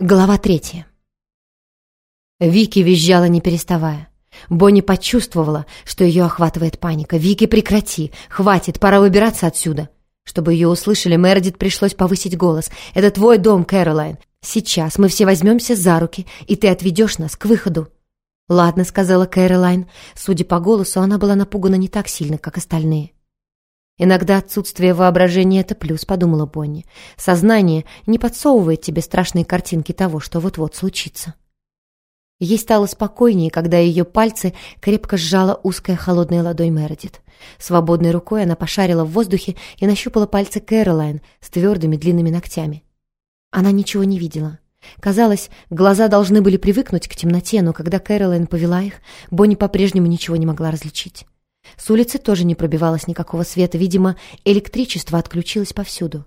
Глава третья. Вики визжала, не переставая. Бонни почувствовала, что ее охватывает паника. «Вики, прекрати! Хватит! Пора выбираться отсюда!» Чтобы ее услышали, Мередит пришлось повысить голос. «Это твой дом, Кэролайн. Сейчас мы все возьмемся за руки, и ты отведешь нас к выходу». «Ладно», — сказала Кэролайн. Судя по голосу, она была напугана не так сильно, как остальные. «Иногда отсутствие воображения — это плюс», — подумала Бонни. «Сознание не подсовывает тебе страшные картинки того, что вот-вот случится». Ей стало спокойнее, когда ее пальцы крепко сжала узкая холодная ладонь Мередит. Свободной рукой она пошарила в воздухе и нащупала пальцы Кэролайн с твердыми длинными ногтями. Она ничего не видела. Казалось, глаза должны были привыкнуть к темноте, но когда Кэролайн повела их, Бонни по-прежнему ничего не могла различить. С улицы тоже не пробивалось никакого света. Видимо, электричество отключилось повсюду.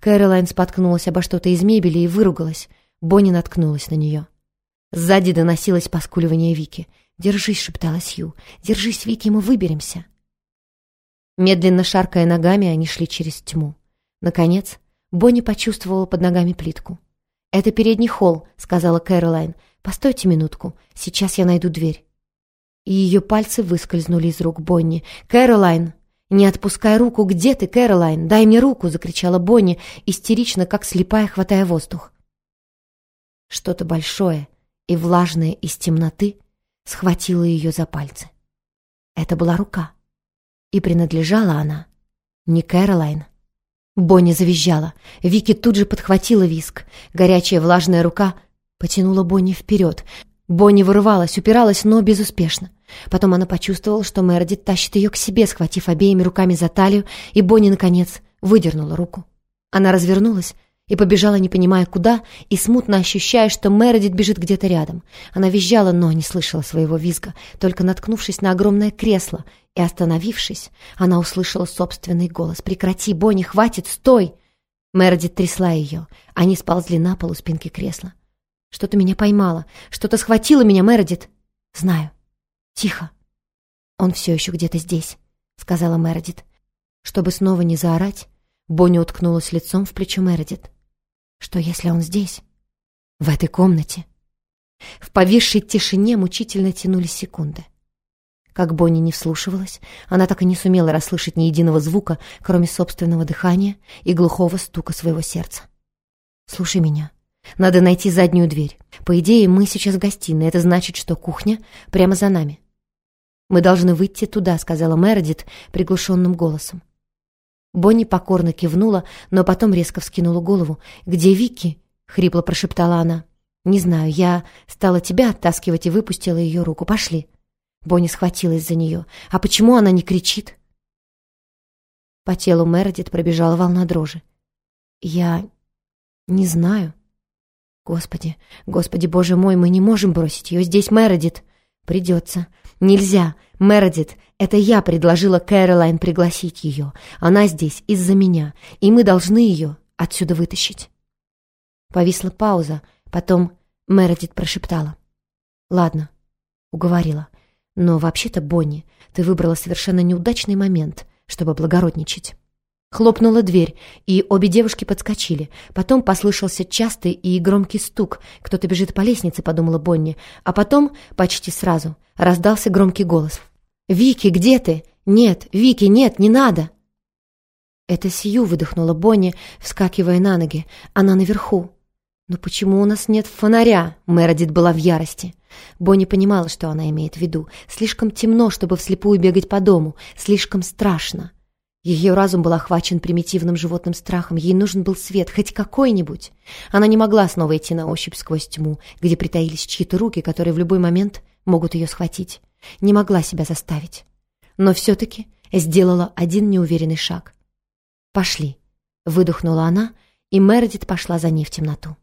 Кэролайн споткнулась обо что-то из мебели и выругалась. Бонни наткнулась на нее. Сзади доносилось поскуливание Вики. «Держись», — шептала Сью. «Держись, Вики, мы выберемся». Медленно шаркая ногами, они шли через тьму. Наконец, Бонни почувствовала под ногами плитку. «Это передний холл», — сказала Кэролайн. «Постойте минутку, сейчас я найду дверь» и ее пальцы выскользнули из рук Бонни. «Кэролайн! Не отпускай руку! Где ты, Кэролайн? Дай мне руку!» — закричала Бонни, истерично, как слепая, хватая воздух. Что-то большое и влажное из темноты схватило ее за пальцы. Это была рука. И принадлежала она не Кэролайн. Бонни завизжала. Вики тут же подхватила виск. Горячая влажная рука потянула Бонни вперед. Бонни вырывалась, упиралась, но безуспешно. Потом она почувствовала, что Мередит тащит ее к себе, схватив обеими руками за талию, и Бонни, наконец, выдернула руку. Она развернулась и побежала, не понимая куда, и смутно ощущая, что Мередит бежит где-то рядом. Она визжала, но не слышала своего визга, только наткнувшись на огромное кресло и остановившись, она услышала собственный голос. «Прекрати, Бонни, хватит, стой!» Мередит трясла ее. Они сползли на пол у спинки кресла. Что-то меня поймало. Что-то схватило меня, Мередит. Знаю. Тихо. Он все еще где-то здесь, сказала Мередит. Чтобы снова не заорать, Бонни уткнулась лицом в плечо Мередит. Что, если он здесь? В этой комнате? В повисшей тишине мучительно тянулись секунды. Как Бонни не вслушивалась, она так и не сумела расслышать ни единого звука, кроме собственного дыхания и глухого стука своего сердца. «Слушай меня», надо найти заднюю дверь. По идее, мы сейчас в гостиной. Это значит, что кухня прямо за нами. «Мы должны выйти туда», — сказала Мередит приглушенным голосом. Бонни покорно кивнула, но потом резко вскинула голову. «Где Вики?» — хрипло прошептала она. «Не знаю, я стала тебя оттаскивать и выпустила ее руку. Пошли». Бонни схватилась за нее. «А почему она не кричит?» По телу Мередит пробежала волна дрожи. «Я не знаю», Господи, Господи, Боже мой, мы не можем бросить ее. Здесь Мередит. Придется. Нельзя. Мередит, это я предложила Кэролайн пригласить ее. Она здесь из-за меня, и мы должны ее отсюда вытащить. Повисла пауза, потом Мередит прошептала. «Ладно», — уговорила. «Но вообще-то, Бонни, ты выбрала совершенно неудачный момент, чтобы благородничать». Хлопнула дверь, и обе девушки подскочили. Потом послышался частый и громкий стук. Кто-то бежит по лестнице, подумала Бонни. А потом, почти сразу, раздался громкий голос. «Вики, где ты? Нет, Вики, нет, не надо!» «Это Сью», — выдохнула Бонни, вскакивая на ноги. «Она наверху». «Но почему у нас нет фонаря?» Мередит была в ярости. Бонни понимала, что она имеет в виду. Слишком темно, чтобы вслепую бегать по дому. Слишком страшно. Ее разум был охвачен примитивным животным страхом. Ей нужен был свет, хоть какой-нибудь. Она не могла снова идти на ощупь сквозь тьму, где притаились чьи-то руки, которые в любой момент могут ее схватить. Не могла себя заставить. Но все-таки сделала один неуверенный шаг. «Пошли», — выдохнула она, и Мередит пошла за ней в темноту.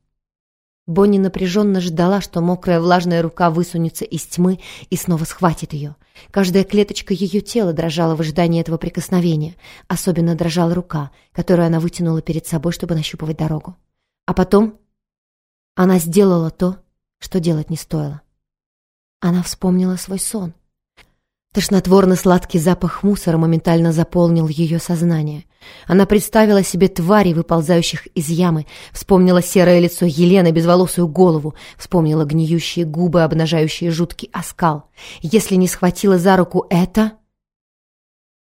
Бонни напряженно ждала, что мокрая влажная рука высунется из тьмы и снова схватит ее. Каждая клеточка ее тела дрожала в ожидании этого прикосновения. Особенно дрожала рука, которую она вытянула перед собой, чтобы нащупывать дорогу. А потом она сделала то, что делать не стоило. Она вспомнила свой сон. Тошнотворно-сладкий запах мусора моментально заполнил ее сознание. Она представила себе твари, выползающих из ямы, вспомнила серое лицо Елены, безволосую голову, вспомнила гниющие губы, обнажающие жуткий оскал. Если не схватила за руку это...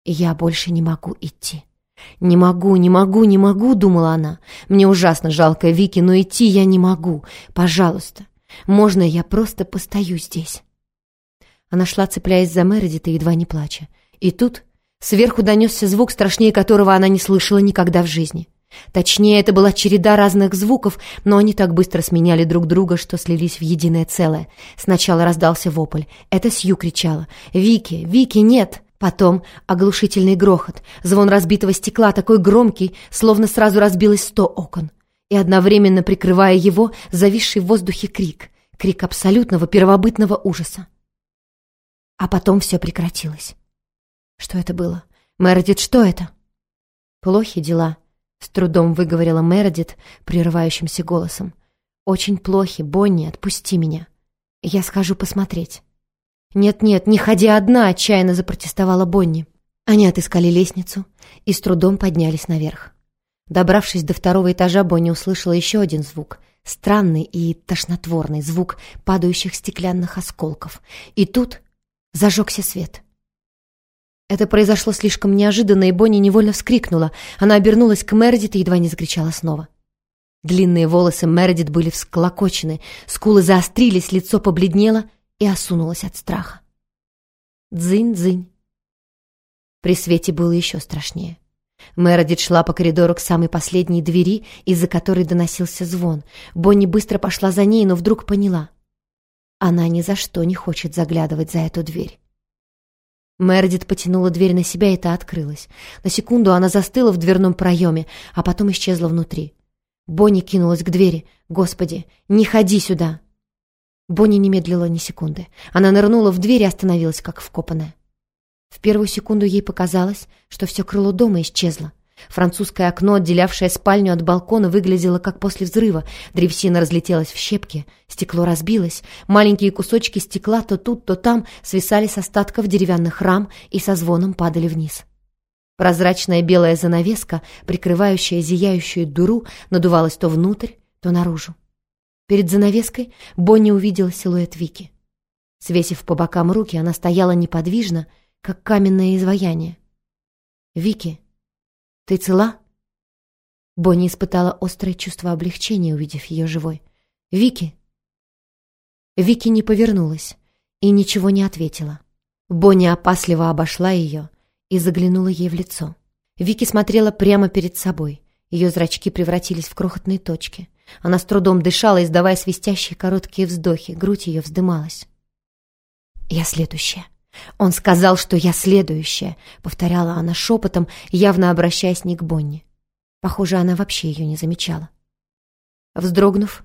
«Я больше не могу идти». «Не могу, не могу, не могу», — думала она. «Мне ужасно жалко Вики, но идти я не могу. Пожалуйста, можно я просто постою здесь?» Она шла, цепляясь за Мередита, едва не плача. И тут сверху донесся звук, страшнее которого она не слышала никогда в жизни. Точнее, это была череда разных звуков, но они так быстро сменяли друг друга, что слились в единое целое. Сначала раздался вопль. Это Сью кричала. «Вики! Вики, нет!» Потом оглушительный грохот, звон разбитого стекла, такой громкий, словно сразу разбилось сто окон. И одновременно прикрывая его, зависший в воздухе крик. Крик абсолютного первобытного ужаса. А потом все прекратилось. Что это было? Мередит, что это? Плохи дела, с трудом выговорила Мередит прерывающимся голосом. Очень плохи, Бонни, отпусти меня. Я схожу посмотреть. «Нет-нет, не ходи одна!» — отчаянно запротестовала Бонни. Они отыскали лестницу и с трудом поднялись наверх. Добравшись до второго этажа, Бонни услышала еще один звук. Странный и тошнотворный звук падающих стеклянных осколков. И тут зажегся свет. Это произошло слишком неожиданно, и Бонни невольно вскрикнула. Она обернулась к Мередит и едва не закричала снова. Длинные волосы Мередит были всклокочены, скулы заострились, лицо побледнело — и осунулась от страха. Дзынь-дзынь. При свете было еще страшнее. Мередит шла по коридору к самой последней двери, из-за которой доносился звон. Бонни быстро пошла за ней, но вдруг поняла. Она ни за что не хочет заглядывать за эту дверь. Мередит потянула дверь на себя, и та открылась. На секунду она застыла в дверном проеме, а потом исчезла внутри. Бонни кинулась к двери. «Господи, не ходи сюда!» Бонни не медлила ни секунды. Она нырнула в дверь и остановилась, как вкопанная. В первую секунду ей показалось, что все крыло дома исчезло. Французское окно, отделявшее спальню от балкона, выглядело как после взрыва. Древесина разлетелась в щепки, стекло разбилось. Маленькие кусочки стекла то тут, то там свисали с остатков деревянных рам и со звоном падали вниз. Прозрачная белая занавеска, прикрывающая зияющую дуру, надувалась то внутрь, то наружу. Перед занавеской Бонни увидела силуэт Вики. Свесив по бокам руки, она стояла неподвижно, как каменное изваяние. «Вики, ты цела?» Бонни испытала острое чувство облегчения, увидев ее живой. «Вики!» Вики не повернулась и ничего не ответила. Бонни опасливо обошла ее и заглянула ей в лицо. Вики смотрела прямо перед собой. Ее зрачки превратились в крохотные точки. Она с трудом дышала, издавая свистящие короткие вздохи. Грудь ее вздымалась. «Я следующая. Он сказал, что я следующая», — повторяла она шепотом, явно обращаясь не к Бонни. Похоже, она вообще ее не замечала. Вздрогнув,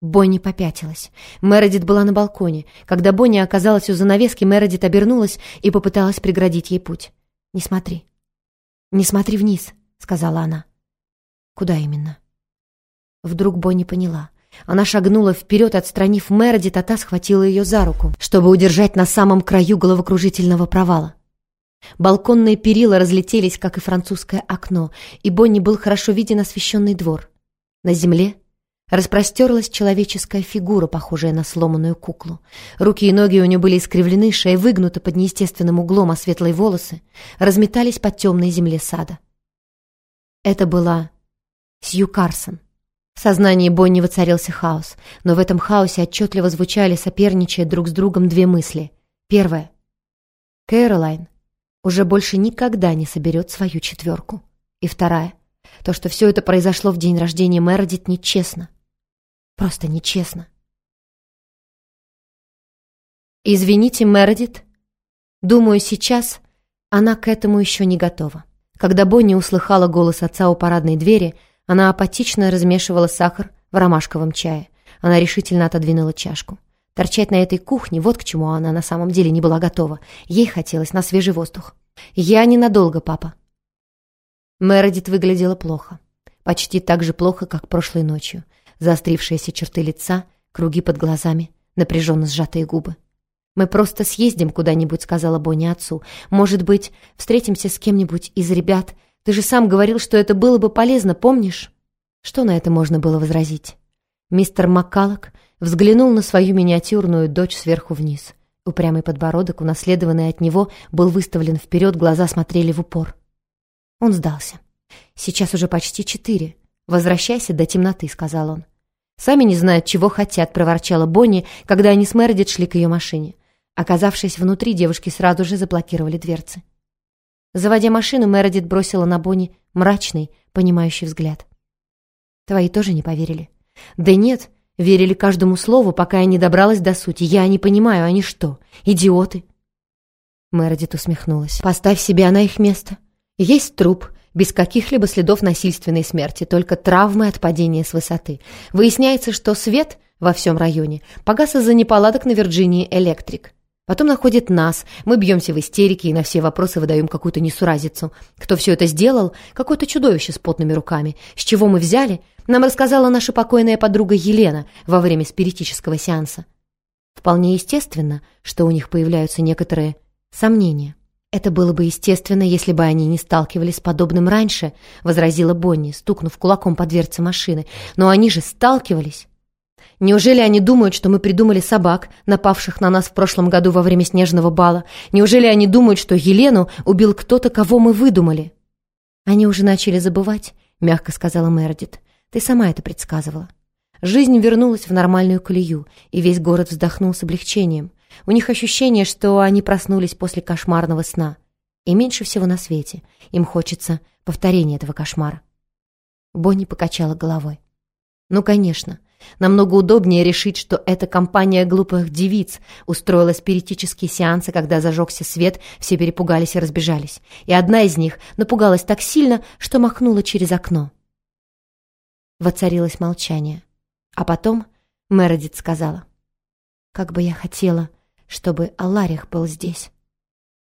Бонни попятилась. Мередит была на балконе. Когда Бонни оказалась у занавески, Мередит обернулась и попыталась преградить ей путь. «Не смотри. Не смотри вниз», — сказала она. «Куда именно?» Вдруг Бонни поняла. Она шагнула вперед, отстранив Мередит, а та схватила ее за руку, чтобы удержать на самом краю головокружительного провала. Балконные перила разлетелись, как и французское окно, и Бонни был хорошо виден освещенный двор. На земле распростерлась человеческая фигура, похожая на сломанную куклу. Руки и ноги у нее были искривлены, шея выгнута под неестественным углом, а светлые волосы разметались по темной земле сада. Это была Сью Карсон. В сознании Бонни воцарился хаос, но в этом хаосе отчетливо звучали, соперничая друг с другом, две мысли. Первая. Кэролайн уже больше никогда не соберет свою четверку. И вторая. То, что все это произошло в день рождения Мередит, нечестно. Просто нечестно. «Извините, Мередит. Думаю, сейчас она к этому еще не готова». Когда Бонни услыхала голос отца у парадной двери, она апатично размешивала сахар в ромашковом чае. Она решительно отодвинула чашку. Торчать на этой кухне, вот к чему она на самом деле не была готова. Ей хотелось на свежий воздух. «Я ненадолго, папа». Мередит выглядела плохо. Почти так же плохо, как прошлой ночью. Заострившиеся черты лица, круги под глазами, напряженно сжатые губы. «Мы просто съездим куда-нибудь», — сказала Бонни отцу. «Может быть, встретимся с кем-нибудь из ребят. Ты же сам говорил, что это было бы полезно, помнишь?» Что на это можно было возразить? Мистер Маккалок взглянул на свою миниатюрную дочь сверху вниз. Упрямый подбородок, унаследованный от него, был выставлен вперед, глаза смотрели в упор. Он сдался. «Сейчас уже почти четыре. Возвращайся до темноты», — сказал он. «Сами не знают, чего хотят», — проворчала Бонни, когда они с Мередит шли к ее машине. Оказавшись внутри, девушки сразу же заблокировали дверцы. Заводя машину, Мередит бросила на Бонни мрачный, понимающий взгляд. «Твои тоже не поверили?» «Да нет, верили каждому слову, пока я не добралась до сути. Я не понимаю, они что, идиоты?» Мередит усмехнулась. «Поставь себя на их место. Есть труп, без каких-либо следов насильственной смерти, только травмы от падения с высоты. Выясняется, что свет во всем районе погас из-за неполадок на Вирджинии Электрик. Потом находит нас, мы бьемся в истерике и на все вопросы выдаем какую-то несуразицу. Кто все это сделал? Какое-то чудовище с потными руками. С чего мы взяли? Нам рассказала наша покойная подруга Елена во время спиритического сеанса. Вполне естественно, что у них появляются некоторые сомнения. «Это было бы естественно, если бы они не сталкивались с подобным раньше», — возразила Бонни, стукнув кулаком по дверце машины. «Но они же сталкивались!» Неужели они думают, что мы придумали собак, напавших на нас в прошлом году во время снежного бала? Неужели они думают, что Елену убил кто-то, кого мы выдумали?» «Они уже начали забывать», — мягко сказала Мердит. «Ты сама это предсказывала». Жизнь вернулась в нормальную колею, и весь город вздохнул с облегчением. У них ощущение, что они проснулись после кошмарного сна. И меньше всего на свете им хочется повторения этого кошмара. Бонни покачала головой. «Ну, конечно, Намного удобнее решить, что эта компания глупых девиц устроила спиритические сеансы, когда зажегся свет, все перепугались и разбежались. И одна из них напугалась так сильно, что махнула через окно. Воцарилось молчание. А потом Мередит сказала, «Как бы я хотела, чтобы Аларих был здесь».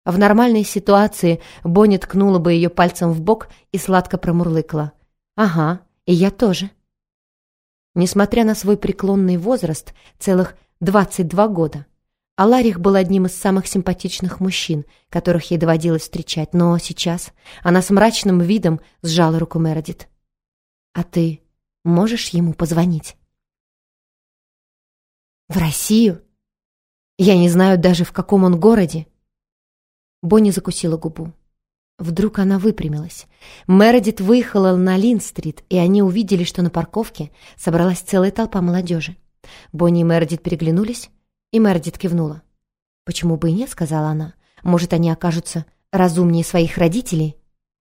В нормальной ситуации Бонни ткнула бы ее пальцем в бок и сладко промурлыкла. «Ага, и я тоже». Несмотря на свой преклонный возраст, целых 22 года, Аларих был одним из самых симпатичных мужчин, которых ей доводилось встречать, но сейчас она с мрачным видом сжала руку Мередит. «А ты можешь ему позвонить?» «В Россию? Я не знаю даже, в каком он городе». Бонни закусила губу. Вдруг она выпрямилась. Мередит выехала на Лин-стрит, и они увидели, что на парковке собралась целая толпа молодежи. Бонни и Мередит переглянулись, и Мередит кивнула. «Почему бы и нет?» — сказала она. «Может, они окажутся разумнее своих родителей?»